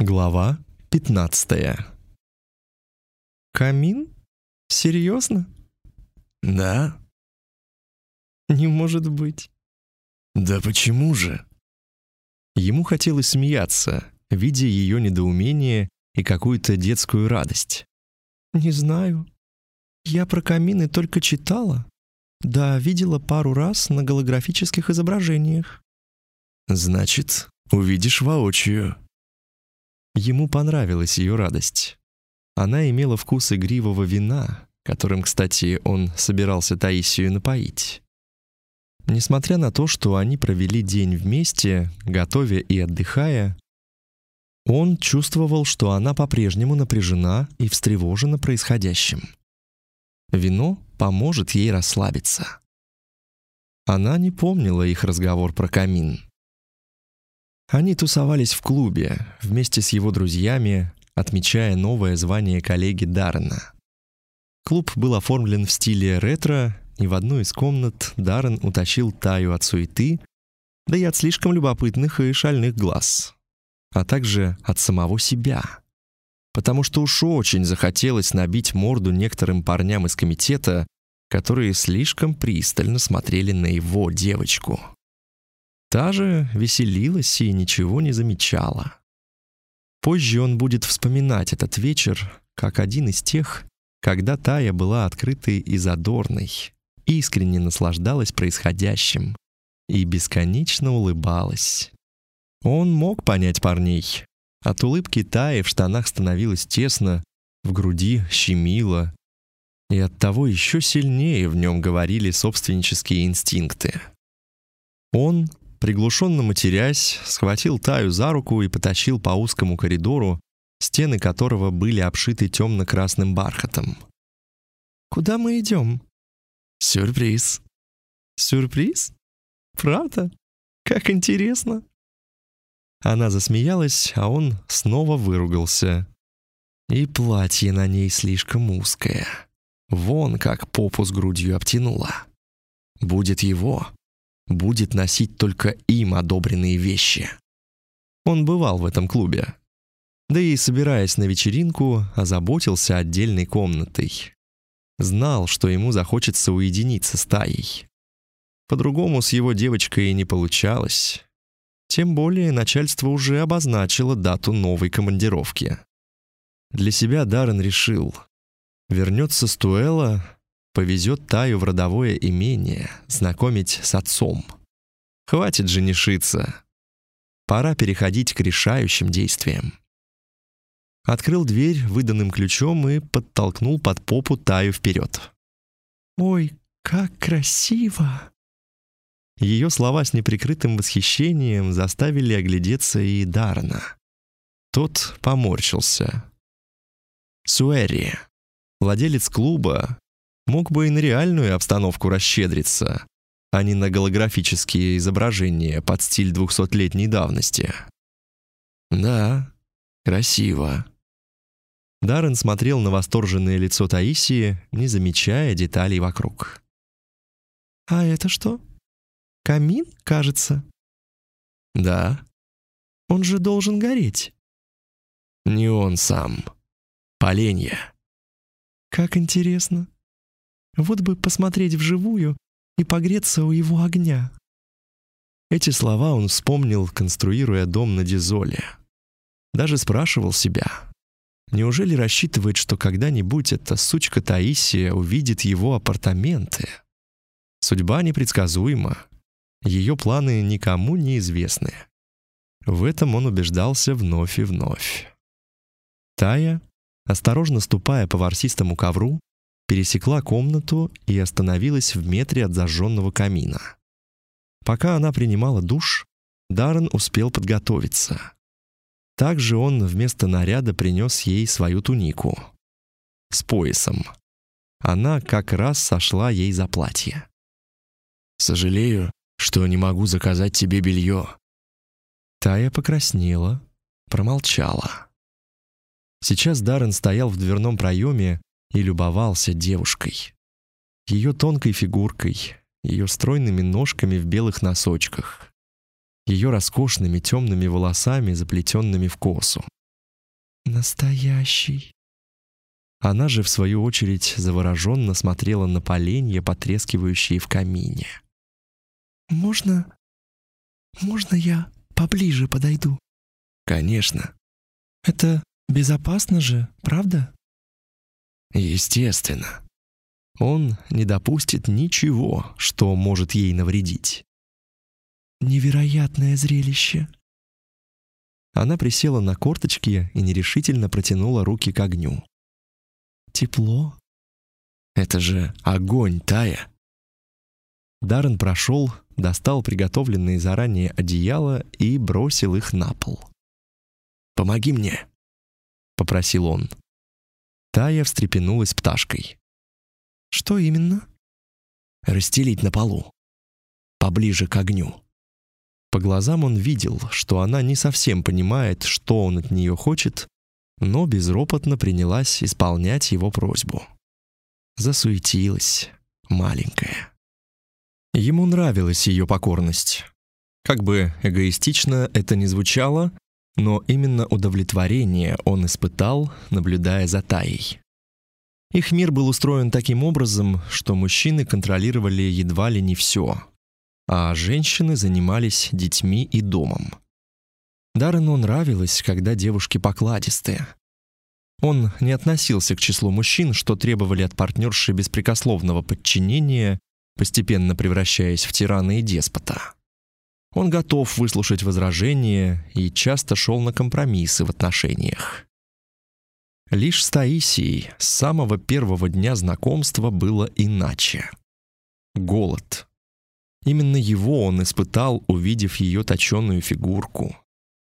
Глава 15 Камин? Серьезно? Да? Не может быть. Да почему же? Ему хотелось смеяться, видя ее недоумение и какую-то детскую радость. Не знаю. Я про камины только читала. Да, видела пару раз на голографических изображениях. Значит, увидишь воочию. Ему понравилась ее радость. Она имела вкус игривого вина, которым, кстати, он собирался Таисию напоить. Несмотря на то, что они провели день вместе, готовя и отдыхая, он чувствовал, что она по-прежнему напряжена и встревожена происходящим. Вино поможет ей расслабиться. Она не помнила их разговор про камин. Они тусовались в клубе вместе с его друзьями, отмечая новое звание коллеги Даррена. Клуб был оформлен в стиле ретро, и в одну из комнат Даррен утащил Таю от суеты, да и от слишком любопытных и шальных глаз, а также от самого себя. Потому что уж очень захотелось набить морду некоторым парням из комитета, которые слишком пристально смотрели на его девочку. Та же веселилась и ничего не замечала. Позже он будет вспоминать этот вечер как один из тех, когда Тая была открытой и задорной, искренне наслаждалась происходящим и бесконечно улыбалась. Он мог понять парней. От улыбки Таи в штанах становилось тесно, в груди щемило, и оттого еще сильнее в нем говорили собственнические инстинкты. Он Приглушенно матерясь, схватил Таю за руку и потащил по узкому коридору, стены которого были обшиты темно-красным бархатом. «Куда мы идем?» «Сюрприз». «Сюрприз? Правда? Как интересно!» Она засмеялась, а он снова выругался. И платье на ней слишком узкое. Вон как попу с грудью обтянула. Будет его, будет носить только им одобренные вещи. Он бывал в этом клубе. Да и, собираясь на вечеринку, озаботился отдельной комнатой. Знал, что ему захочется уединиться с Таей. По-другому с его девочкой и не получалось. Тем более начальство уже обозначило дату новой командировки. Для себя Даррен решил. Вернется с Туэла, повезет Таю в родовое имение, знакомить с отцом. Хватит женишиться. Пора переходить к решающим действиям. Открыл дверь выданным ключом и подтолкнул под попу Таю вперед. «Ой, как красиво!» Ее слова с неприкрытым восхищением заставили оглядеться и Дарна. Тот поморщился. Суэри, владелец клуба, мог бы и на реальную обстановку расщедриться, а не на голографические изображения под стиль двухсотлетней давности. «Да, красиво». Даррен смотрел на восторженное лицо Таисии, не замечая деталей вокруг. «А это что? Камин, кажется?» «Да». «Он же должен гореть». «Не он сам. Поленья». «Как интересно. Вот бы посмотреть вживую и погреться у его огня. Эти слова он вспомнил, конструируя дом на Дизоле. Даже спрашивал себя, неужели рассчитывает, что когда-нибудь эта сучка Таисия увидит его апартаменты? Судьба непредсказуема. Ее планы никому не известны. В этом он убеждался вновь и вновь. Тая, осторожно ступая по ворсистому ковру, пересекла комнату и остановилась в метре от зажженного камина. Пока она принимала душ, Даррен успел подготовиться. Также он вместо наряда принес ей свою тунику с поясом. Она как раз сошла ей за платье. «Сожалею, что не могу заказать тебе белье». Тая покраснела, промолчала. Сейчас Даррен стоял в дверном проеме и любовался девушкой. Ее тонкой фигуркой, ее стройными ножками в белых носочках, ее роскошными темными волосами, заплетенными в косу. настоящий». Она же, в свою очередь, завороженно смотрела на поленья, потрескивающие в камине. «Можно... можно я поближе подойду?» Конечно. «Это безопасно же, правда?» Естественно. Он не допустит ничего, что может ей навредить. «Невероятное зрелище!» Она присела на корточки и нерешительно протянула руки к огню. «Тепло?» Это же огонь, Тая. Даррен прошел, достал приготовленные заранее одеяла и бросил их на пол. Помоги мне, попросил он. Тая встрепенулась пташкой. «Что именно?» «Расстелить на полу. Поближе к огню». По глазам он видел, что она не совсем понимает, что он от нее хочет, но безропотно принялась исполнять его просьбу. Засуетилась, маленькая. Ему нравилась ее покорность. Как бы эгоистично это ни звучало, но именно удовлетворение он испытал, наблюдая за Таей. Их мир был устроен таким образом, что мужчины контролировали едва ли не все, а женщины занимались детьми и домом. Даррену нравилось, когда девушки покладистые. Он не относился к числу мужчин, что требовали от партнерши беспрекословного подчинения, постепенно превращаясь в тирана и деспота. Он готов выслушать возражения и часто шел на компромиссы в отношениях. Лишь с Таисией с самого первого дня знакомства было иначе. Голод. Именно его он испытал, увидев ее точенную фигурку,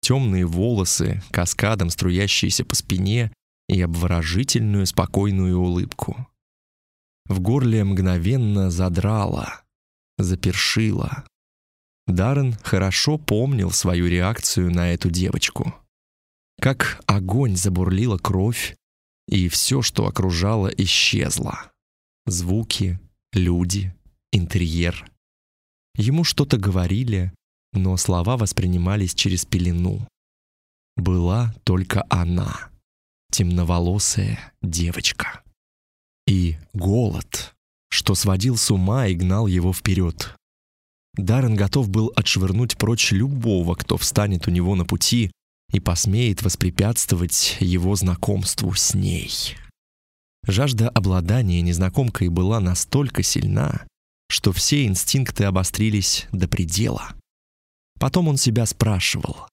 темные волосы, каскадом струящиеся по спине и обворожительную спокойную улыбку. В горле мгновенно задрало, запершило. Даррен хорошо помнил свою реакцию на эту девочку. Как огонь забурлила кровь, и все, что окружало, исчезло. Звуки, люди, интерьер. Ему что-то говорили, но слова воспринимались через пелену. Была только она, темноволосая девочка. И голод, что сводил с ума и гнал его вперед. Даррен готов был отшвырнуть прочь любого, кто встанет у него на пути и посмеет воспрепятствовать его знакомству с ней. Жажда обладания незнакомкой была настолько сильна, что все инстинкты обострились до предела. Потом он себя спрашивал,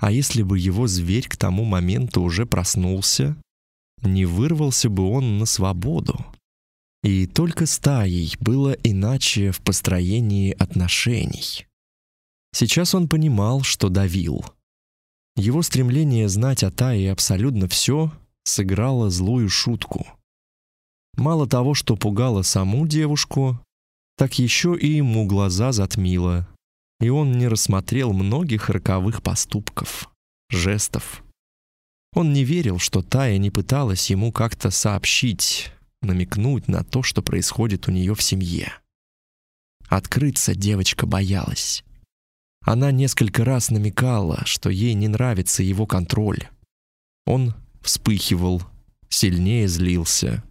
а если бы его зверь к тому моменту уже проснулся, не вырвался бы он на свободу? И только стаей было иначе в построении отношений. Сейчас он понимал, что давил. Его стремление знать о Тае абсолютно все сыграло злую шутку. Мало того, что пугало саму девушку, так еще и ему глаза затмило, и он не рассмотрел многих роковых поступков, жестов. Он не верил, что Тая не пыталась ему как-то сообщить, намекнуть на то, что происходит у нее в семье. Открыться девочка боялась. Она несколько раз намекала, что ей не нравится его контроль. Он вспыхивал, сильнее злился.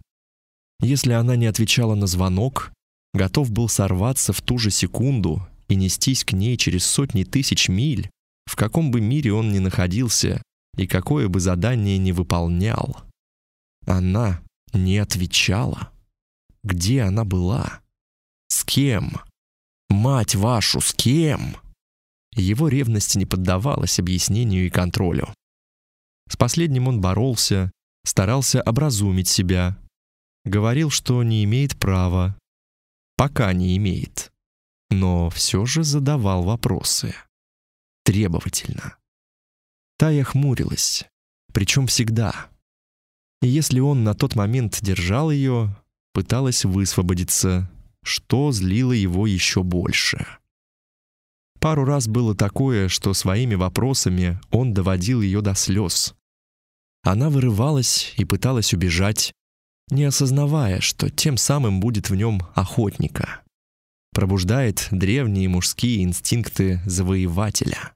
Если она не отвечала на звонок, готов был сорваться в ту же секунду и нестись к ней через сотни тысяч миль, в каком бы мире он ни находился и какое бы задание ни выполнял. Она не отвечала. Где она была? С кем? Мать вашу, с кем? Его ревность не поддавалась объяснению и контролю. С последним он боролся, старался образумить себя, говорил, что не имеет права, пока не имеет, но все же задавал вопросы. Требовательно. Тая хмурилась, причем всегда. И если он на тот момент держал ее, пыталась высвободиться, что злило его еще больше. Пару раз было такое, что своими вопросами он доводил ее до слез. Она вырывалась и пыталась убежать, не осознавая, что тем самым будет в нем охотника. Пробуждает древние мужские инстинкты завоевателя.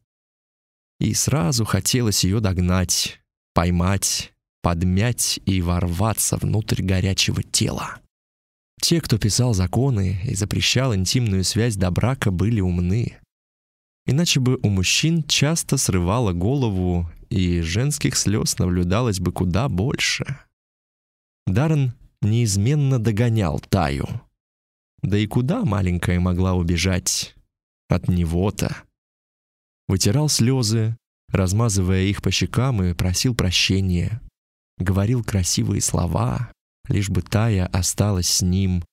И сразу хотелось ее догнать, поймать, подмять и ворваться внутрь горячего тела. Те, кто писал законы и запрещал интимную связь до брака, были умны. Иначе бы у мужчин часто срывало голову, и женских слез наблюдалось бы куда больше. Даррен неизменно догонял Таю. Да и куда маленькая могла убежать? От него-то. Вытирал слезы, размазывая их по щекам и просил прощения. Говорил красивые слова, лишь бы Тая осталась с ним.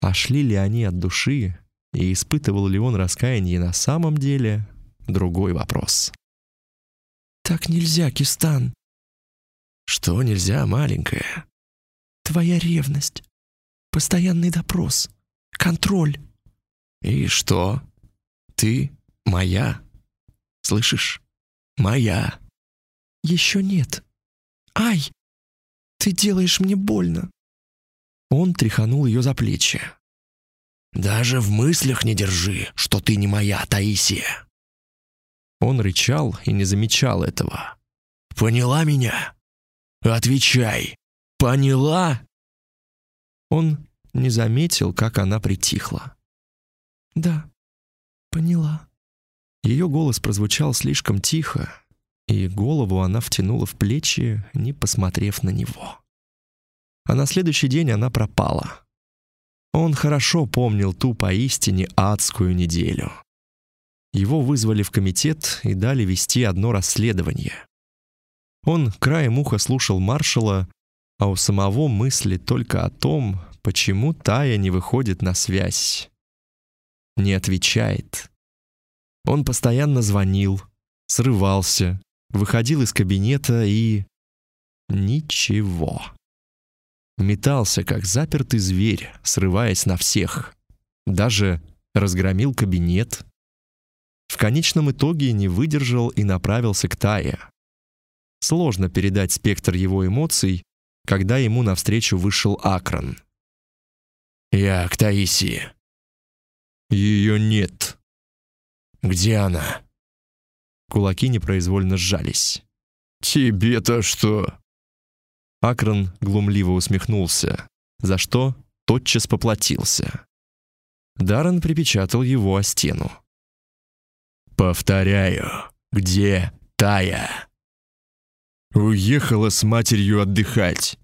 А шли ли они от души, и испытывал ли он раскаяние на самом деле, другой вопрос. «Так нельзя, Кистан!» «Что нельзя, маленькая?» «Твоя ревность, постоянный допрос, контроль». «И что? Ты моя? Слышишь? Моя!» «Еще нет. Ай! Ты делаешь мне больно!» Он тряханул ее за плечи. «Даже в мыслях не держи, что ты не моя, Таисия!» Он рычал и не замечал этого. «Поняла меня? Отвечай! Поняла?» Он не заметил, как она притихла. «Да, поняла». Ее голос прозвучал слишком тихо, и голову она втянула в плечи, не посмотрев на него. А на следующий день она пропала. Он хорошо помнил ту поистине адскую неделю. Его вызвали в комитет и дали вести одно расследование. Он краем уха слушал маршала, а у самого мысли только о том, почему Тая не выходит на связь. Не отвечает. Он постоянно звонил, срывался, выходил из кабинета и... Ничего. Метался, как запертый зверь, срываясь на всех. Даже разгромил кабинет. В конечном итоге не выдержал и направился к Тае. Сложно передать спектр его эмоций, когда ему навстречу вышел Акрон. «Я к Таисии». «Ее нет». «Где она?» Кулаки непроизвольно сжались. «Тебе-то что?» Акрон глумливо усмехнулся, за что тотчас поплатился. Даррен припечатал его о стену. «Повторяю, где Тая?» «Уехала с матерью отдыхать».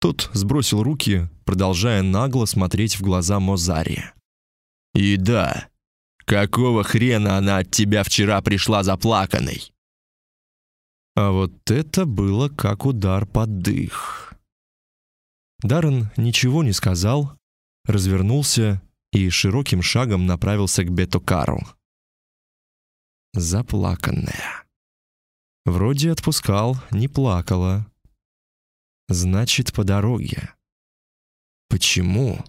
Тот сбросил руки, продолжая нагло смотреть в глаза Мозари. «И да, какого хрена она от тебя вчера пришла заплаканной?» А вот это было как удар под дых. Даррен ничего не сказал, развернулся и широким шагом направился к Бетокару. Заплаканная. Вроде отпускал, не плакала. Значит, по дороге. Почему?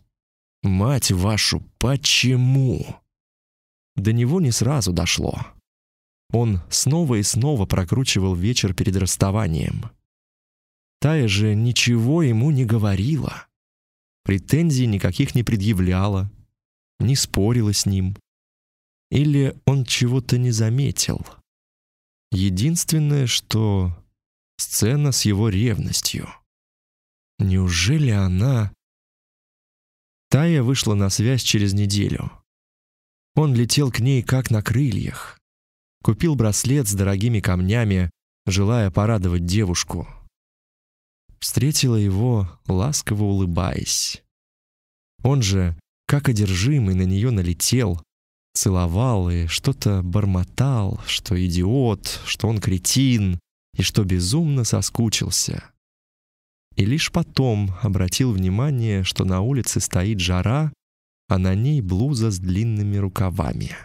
Мать вашу, почему? До него не сразу дошло. Он снова и снова прокручивал вечер перед расставанием. Тая же ничего ему не говорила. Претензий никаких не предъявляла, не спорила с ним. Или он чего-то не заметил. Единственное, что сцена с его ревностью. Неужели она Тая вышла на связь через неделю. Он летел к ней как на крыльях. Купил браслет с дорогими камнями, желая порадовать девушку. Встретила его, ласково улыбаясь. Он же, как одержимый, на нее налетел, целовал и что-то бормотал, что идиот, что он кретин и что безумно соскучился. И лишь потом обратил внимание, что на улице стоит жара, а на ней блуза с длинными рукавами.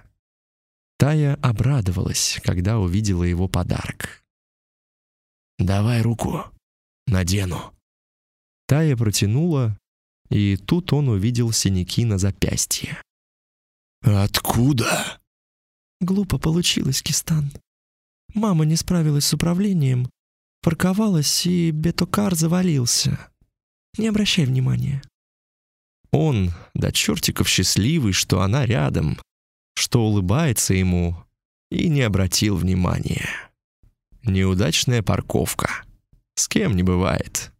Тая обрадовалась, когда увидела его подарок. «Давай руку, надену». Тая протянула, и тут он увидел синяки на запястье. «Откуда?» Глупо получилось, Кистан. Мама не справилась с управлением, парковалась, и бетокар завалился. Не обращай внимания. Он, до чертиков счастливый, что она рядом, что улыбается ему, и не обратил внимания. неудачная парковка. С кем не бывает.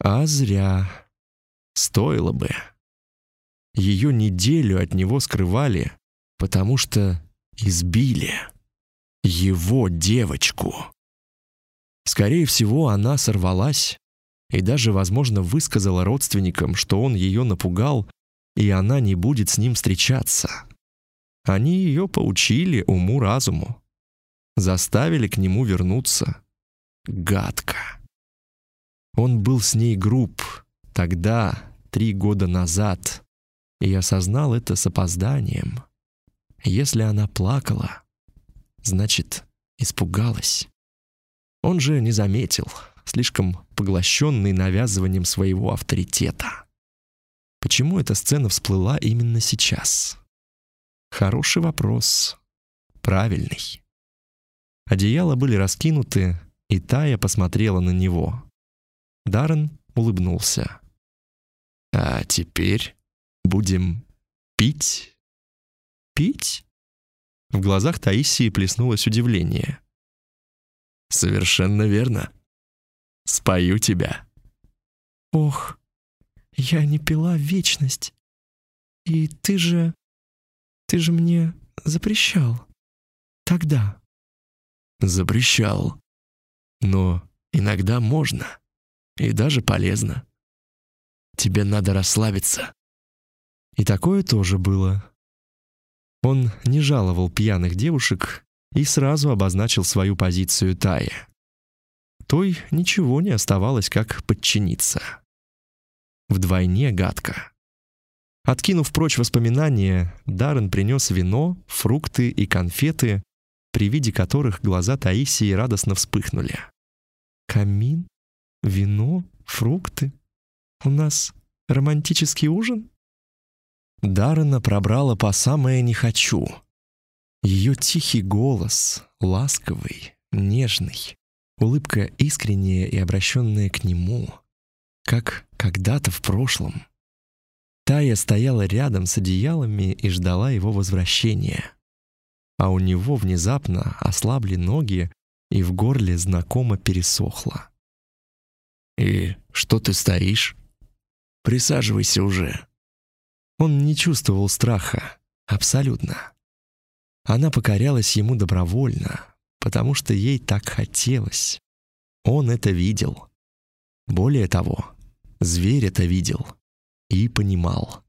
А зря. Стоило бы. Ее неделю от него скрывали, потому что избили его девочку. Скорее всего, она сорвалась и даже, возможно, высказала родственникам, что он ее напугал, и она не будет с ним встречаться. Они ее поучили уму-разуму, заставили к нему вернуться. Гадко. Он был с ней груб тогда, три года назад, и осознал это с опозданием. Если она плакала, значит, испугалась. Он же не заметил, слишком поглощенный навязыванием своего авторитета. Почему эта сцена всплыла именно сейчас? Хороший вопрос. Правильный. Одеяла были раскинуты, и Тая посмотрела на него. Даррен улыбнулся. «А теперь будем пить?» «Пить?» В глазах Таисии плеснулось удивление. «Совершенно верно. Спою тебя». «Ох, я не пила вечность. И ты же... ты же мне запрещал. Тогда». «Запрещал. Но иногда можно. И даже полезно. Тебе надо расслабиться». И такое тоже было. Он не жаловал пьяных девушек и сразу обозначил свою позицию Тае. Той ничего не оставалось, как подчиниться. Вдвойне гадко. Откинув прочь воспоминания, Даррен принес вино, фрукты и конфеты, при виде которых глаза Таисии радостно вспыхнули. «Камин? Вино? Фрукты? У нас романтический ужин?» Даррена пробрала по самое «не хочу». Ее тихий голос, ласковый, нежный, улыбка искренняя и обращенная к нему, как когда-то в прошлом. Тая стояла рядом с одеялами и ждала его возвращения. А у него внезапно ослабли ноги, и в горле знакомо пересохло. «И что ты стоишь? Присаживайся уже», он не чувствовал страха. Абсолютно. Она покорялась ему добровольно, потому что ей так хотелось. Он это видел. Более того, зверь это видел и понимал.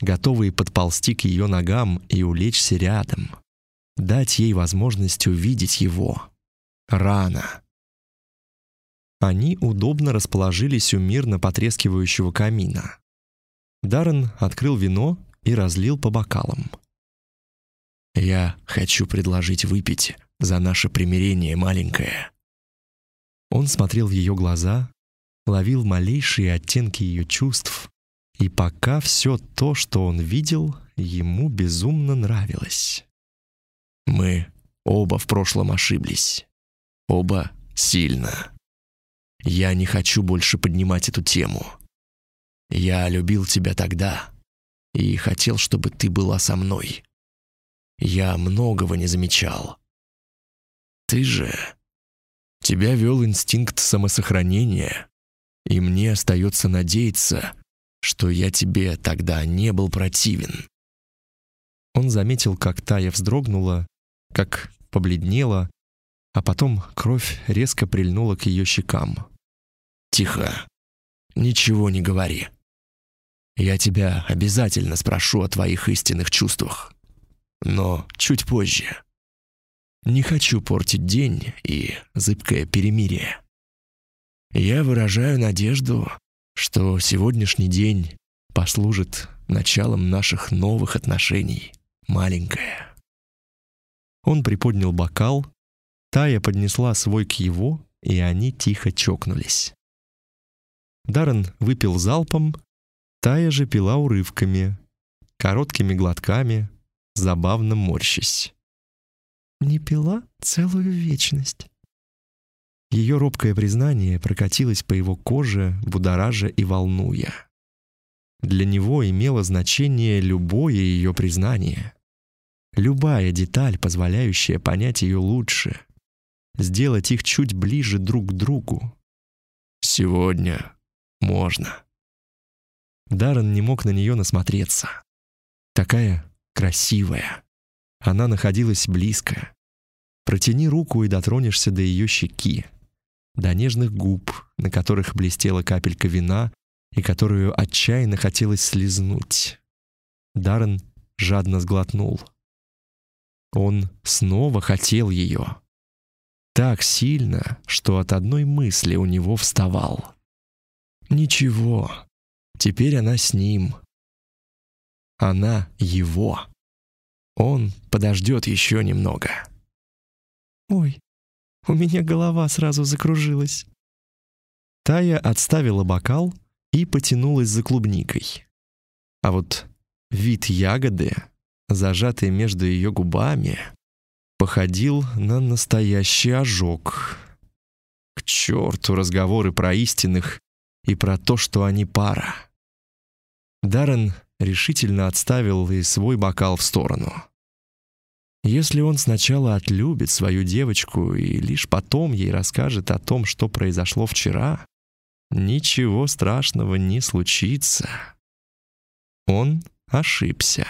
Готовый подползти к ее ногам и улечься рядом. Дать ей возможность увидеть его. Рано. Они удобно расположились у мирно потрескивающего камина. Даррен открыл вино и разлил по бокалам. «Я хочу предложить выпить за наше примирение, маленькое». Он смотрел в ее глаза, ловил малейшие оттенки ее чувств, и пока все то, что он видел, ему безумно нравилось. Мы оба в прошлом ошиблись. Оба сильно. Я не хочу больше поднимать эту тему. Я любил тебя тогда и хотел, чтобы ты была со мной. Я многого не замечал. Ты же... Тебя вел инстинкт самосохранения, и мне остается надеяться, что я тебе тогда не был противен. Он заметил, как Тая вздрогнула, как побледнела, а потом кровь резко прильнула к ее щекам. «Тихо. Ничего не говори. Я тебя обязательно спрошу о твоих истинных чувствах. Но чуть позже. Не хочу портить день и зыбкое перемирие. Я выражаю надежду, что сегодняшний день послужит началом наших новых отношений, маленькая. Он приподнял бокал, Тая поднесла свой к его, и они тихо чокнулись. Даррен выпил залпом, Тая же пила урывками, короткими глотками, забавно морщась. «Не пила целую вечность». Ее робкое признание прокатилось по его коже, будоража и волнуя. Для него имело значение любое ее признание. Любая деталь, позволяющая понять ее лучше. сделать их чуть ближе друг к другу. Сегодня можно. Даррен не мог на нее насмотреться. Такая красивая. Она находилась близко. Протяни руку и дотронешься до ее щеки, до нежных губ, на которых блестела капелька вина и которую отчаянно хотелось слезнуть. Даррен жадно сглотнул. Он снова хотел ее. Так сильно, что от одной мысли у него вставал. Ничего, теперь она с ним. Она его. Он подождет еще немного. «Ой, у меня голова сразу закружилась». Тая отставила бокал и потянулась за клубникой. А вот вид ягоды, зажатый между ее губами, походил на настоящий ожог. К черту разговоры про истинных и про то, что они пара. Даррен решительно отставил и свой бокал в сторону. Если он сначала отлюбит свою девочку и лишь потом ей расскажет о том, что произошло вчера, ничего страшного не случится. Он ошибся.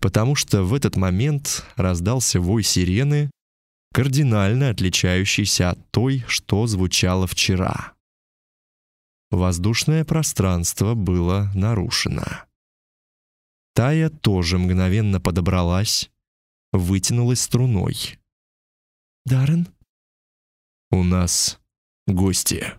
Потому что в этот момент раздался вой сирены, кардинально отличающийся от той, что звучало вчера. Воздушное пространство было нарушено. Тая тоже мгновенно подобралась, вытянулась струной. «Даррен?» «У нас гости».